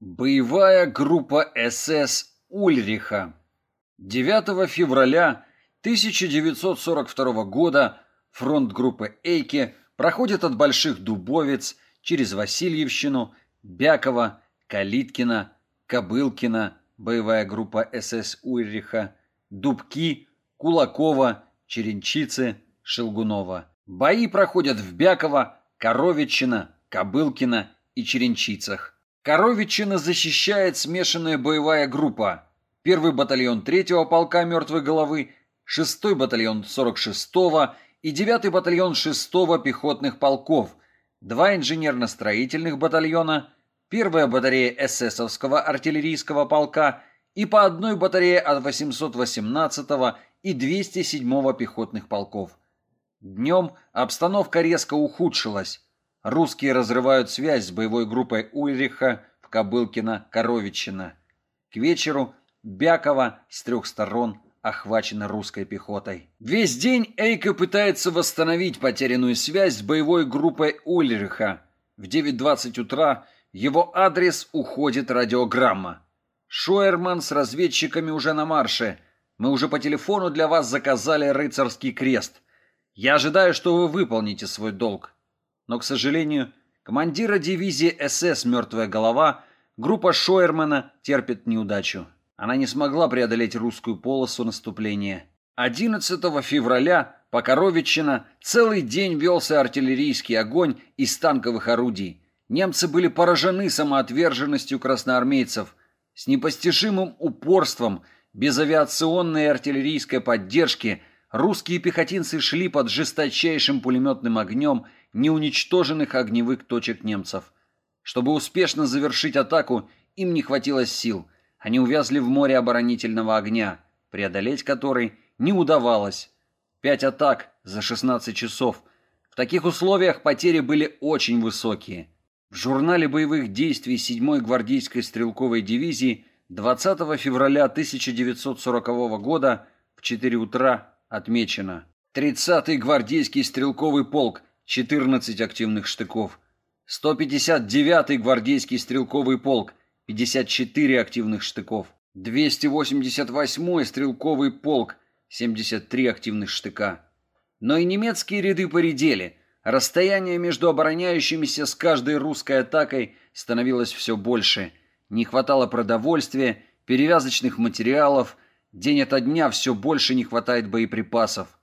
Боевая группа СС Ульриха. 9 февраля 1942 года фронт группы Эйке проходит от Больших Дубовец через Васильевщину, Бяково, Калиткина, Кобылкина, боевая группа СС Ульриха, Дубки, Кулакова, Черенчицы, Шелгунова. Бои проходят в Бяково, Коровичино, Кобылкино и Черенчицах. Коровичино защищает смешанная боевая группа. Первый батальон 3-го полка «Мертвой головы», 6-й батальон 46-го и 9-й батальон 6-го пехотных полков, два инженерно-строительных батальона, первая батарея эсэсовского артиллерийского полка и по одной батарее от 818-го и 207-го пехотных полков. Днем обстановка резко ухудшилась. Русские разрывают связь с боевой группой Ульриха в Кобылкино-Коровичино. К вечеру Бякова с трех сторон охвачена русской пехотой. Весь день Эйка пытается восстановить потерянную связь с боевой группой Ульриха. В 9.20 утра его адрес уходит радиограмма. Шоерман с разведчиками уже на марше. Мы уже по телефону для вас заказали рыцарский крест. Я ожидаю, что вы выполните свой долг. Но, к сожалению, командира дивизии СС «Мертвая голова» группа Шойермана терпит неудачу. Она не смогла преодолеть русскую полосу наступления. 11 февраля по Коровичино целый день велся артиллерийский огонь из танковых орудий. Немцы были поражены самоотверженностью красноармейцев. С непостижимым упорством, без авиационной и артиллерийской поддержки, русские пехотинцы шли под жесточайшим пулеметным огнем – неуничтоженных огневых точек немцев. Чтобы успешно завершить атаку, им не хватило сил. Они увязли в море оборонительного огня, преодолеть который не удавалось. Пять атак за 16 часов. В таких условиях потери были очень высокие. В журнале боевых действий 7-й гвардейской стрелковой дивизии 20 февраля 1940 года в 4 утра отмечено. 30-й гвардейский стрелковый полк 14 активных штыков. 159-й гвардейский стрелковый полк, 54 активных штыков. 288-й стрелковый полк, 73 активных штыка. Но и немецкие ряды поредели. Расстояние между обороняющимися с каждой русской атакой становилось все больше. Не хватало продовольствия, перевязочных материалов. День ото дня все больше не хватает боеприпасов.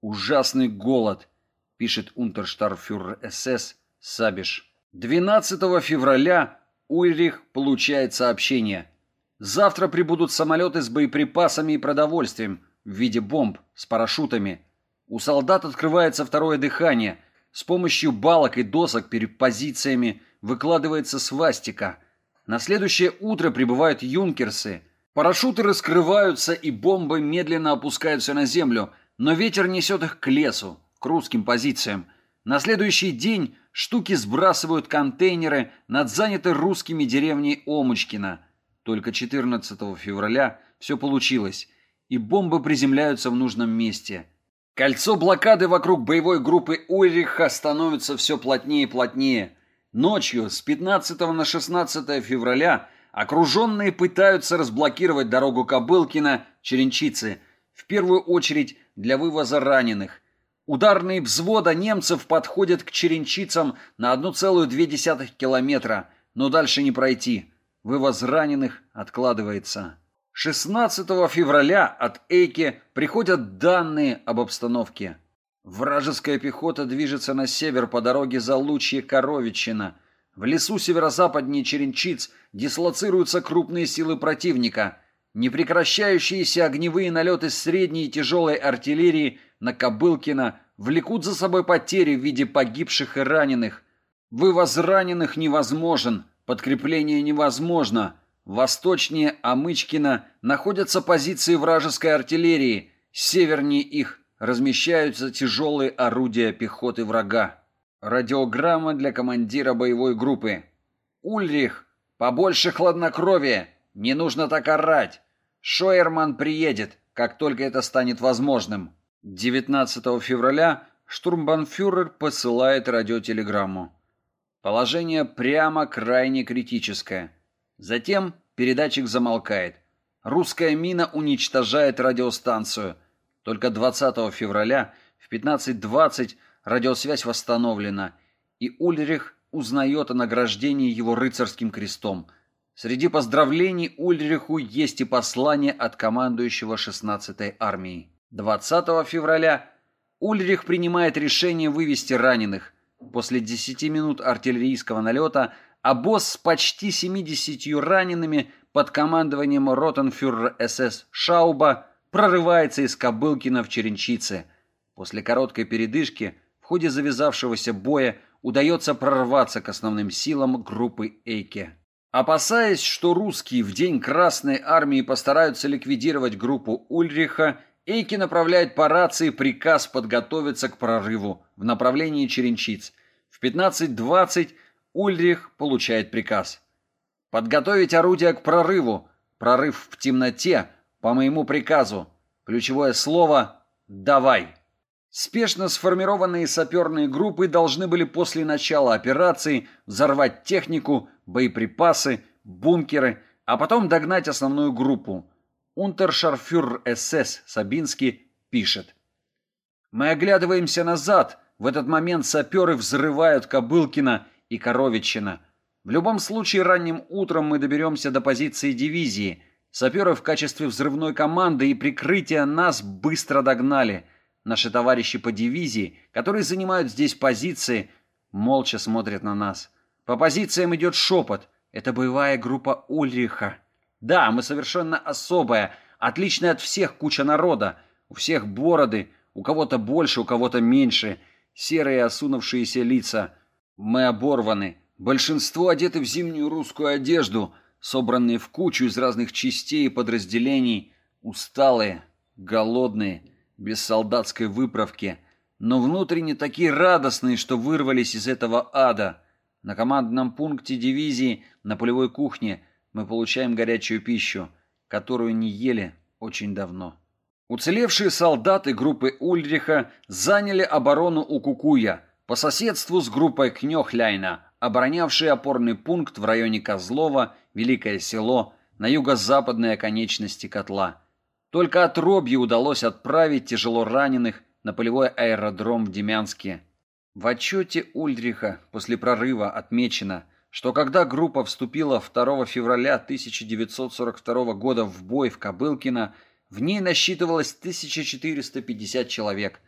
Ужасный голод – пишет унтерштарфюрер СС Сабиш. 12 февраля Ульрих получает сообщение. Завтра прибудут самолеты с боеприпасами и продовольствием в виде бомб с парашютами. У солдат открывается второе дыхание. С помощью балок и досок перед позициями выкладывается свастика. На следующее утро прибывают юнкерсы. Парашюты раскрываются и бомбы медленно опускаются на землю, но ветер несет их к лесу к русским позициям. На следующий день штуки сбрасывают контейнеры над занятой русскими деревней Омочкина. Только 14 февраля все получилось, и бомбы приземляются в нужном месте. Кольцо блокады вокруг боевой группы Ульриха становится все плотнее и плотнее. Ночью с 15 на 16 февраля окруженные пытаются разблокировать дорогу Кобылкина-Черенчицы, в первую очередь для вывоза раненых – Ударные взвода немцев подходят к черенчицам на 1,2 километра, но дальше не пройти. Вывоз раненых откладывается. 16 февраля от Эйки приходят данные об обстановке. Вражеская пехота движется на север по дороге Залучье-Коровичино. В лесу северо-западнее Черенчиц дислоцируются крупные силы противника. Непрекращающиеся огневые налеты средней и тяжелой артиллерии на Кобылкина влекут за собой потери в виде погибших и раненых. Вывоз раненых невозможен, подкрепление невозможно. Восточнее Амычкина находятся позиции вражеской артиллерии, севернее их размещаются тяжелые орудия пехоты врага. Радиограмма для командира боевой группы. «Ульрих, побольше хладнокровия, не нужно так орать. Шойерман приедет, как только это станет возможным». 19 февраля штурмбанфюрер посылает радиотелеграмму. Положение прямо крайне критическое. Затем передатчик замолкает. Русская мина уничтожает радиостанцию. Только 20 февраля в 15.20 радиосвязь восстановлена, и Ульрих узнает о награждении его рыцарским крестом. Среди поздравлений Ульриху есть и послание от командующего 16-й армией. 20 февраля Ульрих принимает решение вывести раненых. После 10 минут артиллерийского налета обоз с почти 70 ранеными под командованием ротенфюрера СС Шауба прорывается из Кобылкина в Черенчице. После короткой передышки в ходе завязавшегося боя удается прорваться к основным силам группы Эйке. Опасаясь, что русские в день Красной Армии постараются ликвидировать группу Ульриха, Эйки направляет по рации приказ подготовиться к прорыву в направлении Черенчиц. В 15.20 Ульрих получает приказ. Подготовить орудие к прорыву. Прорыв в темноте по моему приказу. Ключевое слово «давай». Спешно сформированные саперные группы должны были после начала операции взорвать технику, боеприпасы, бункеры, а потом догнать основную группу. Унтершарфюрер СС Сабинский пишет. «Мы оглядываемся назад. В этот момент саперы взрывают Кобылкина и Коровичина. В любом случае, ранним утром мы доберемся до позиции дивизии. Саперы в качестве взрывной команды и прикрытия нас быстро догнали. Наши товарищи по дивизии, которые занимают здесь позиции, молча смотрят на нас. По позициям идет шепот. Это боевая группа Ульриха. Да, мы совершенно особая, отличная от всех куча народа. У всех бороды, у кого-то больше, у кого-то меньше. Серые осунувшиеся лица. Мы оборваны. Большинство одеты в зимнюю русскую одежду, собранные в кучу из разных частей и подразделений. Усталые, голодные, без солдатской выправки. Но внутренне такие радостные, что вырвались из этого ада. На командном пункте дивизии на полевой кухне – мы получаем горячую пищу, которую не ели очень давно. Уцелевшие солдаты группы Ульриха заняли оборону у Кукуя по соседству с группой Кнёхляйна, оборонявшей опорный пункт в районе Козлова, Великое село, на юго-западной оконечности котла. Только от Робьи удалось отправить тяжело раненых на полевой аэродром в Демянске. В отчете Ульдриха после прорыва отмечено – что когда группа вступила 2 февраля 1942 года в бой в Кобылкино, в ней насчитывалось 1450 человек.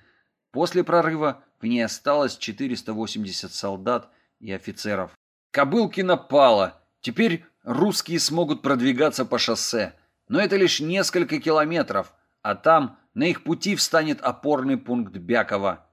После прорыва в ней осталось 480 солдат и офицеров. Кобылкино пало. Теперь русские смогут продвигаться по шоссе. Но это лишь несколько километров, а там на их пути встанет опорный пункт Бякова.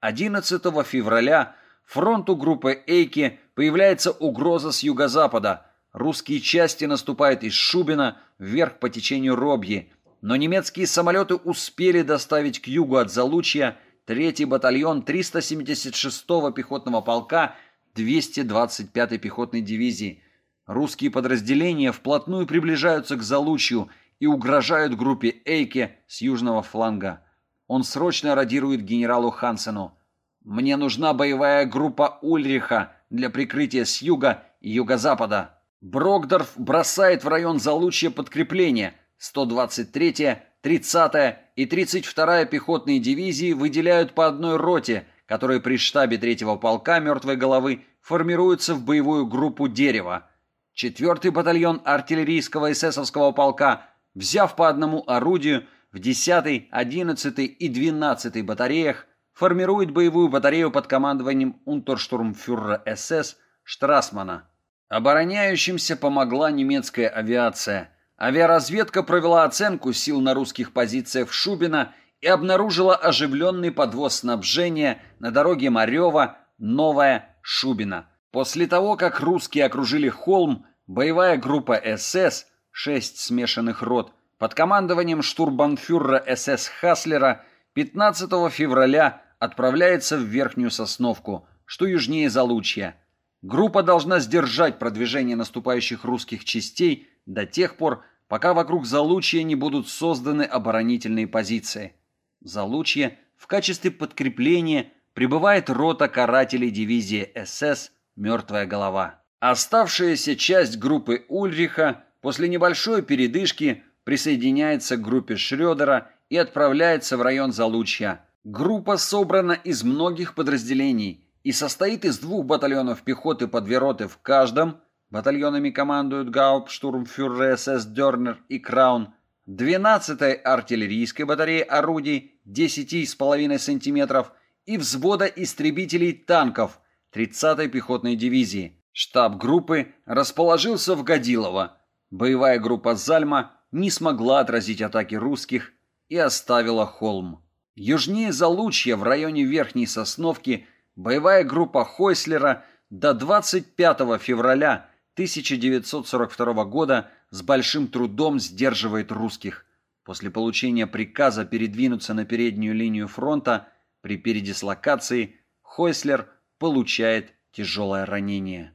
11 февраля фронту группы Эйки появляется угроза с юго-запада. Русские части наступают из Шубина вверх по течению Робьи, но немецкие самолеты успели доставить к югу от Залучья 3-й батальон 376-го пехотного полка 225-й пехотной дивизии. Русские подразделения вплотную приближаются к Залучью и угрожают группе Эйке с южного фланга. Он срочно радирует генералу Хансену. Мне нужна боевая группа Ульриха для прикрытия с юга и юго-запада. Брокдорф бросает в район Залучья подкрепление. 123-я, 30-я и 32-я пехотные дивизии выделяют по одной роте, которые при штабе 3-го полка «Мертвой головы» формируются в боевую группу «Дерево». 4-й батальон артиллерийского эсэсовского полка, взяв по одному орудию, в 10-й, 11-й и 12-й батареях формирует боевую батарею под командованием унтерштурмфюрера СС Штрасмана. Обороняющимся помогла немецкая авиация. Авиаразведка провела оценку сил на русских позициях в Шубино и обнаружила оживленный подвоз снабжения на дороге Марева, Новая, Шубина. После того, как русские окружили холм, боевая группа СС, шесть смешанных рот, под командованием штурбанфюрера СС Хаслера 15 февраля отправляется в Верхнюю Сосновку, что южнее Залучья. Группа должна сдержать продвижение наступающих русских частей до тех пор, пока вокруг Залучья не будут созданы оборонительные позиции. Залучье в качестве подкрепления прибывает рота карателей дивизии СС «Мертвая голова». Оставшаяся часть группы Ульриха после небольшой передышки присоединяется к группе Шрёдера и отправляется в район Залучья. Группа собрана из многих подразделений и состоит из двух батальонов пехоты по две роты в каждом. Батальонами командуют Гауптштурмфюрер СС Дернер и Краун. 12-й артиллерийской батареи орудий 10,5 см и взвода истребителей танков 30-й пехотной дивизии. Штаб группы расположился в Годилово. Боевая группа «Зальма» не смогла отразить атаки русских и оставила холм. Южнее Залучья, в районе Верхней Сосновки, боевая группа Хойслера до 25 февраля 1942 года с большим трудом сдерживает русских. После получения приказа передвинуться на переднюю линию фронта при передислокации Хойслер получает тяжелое ранение.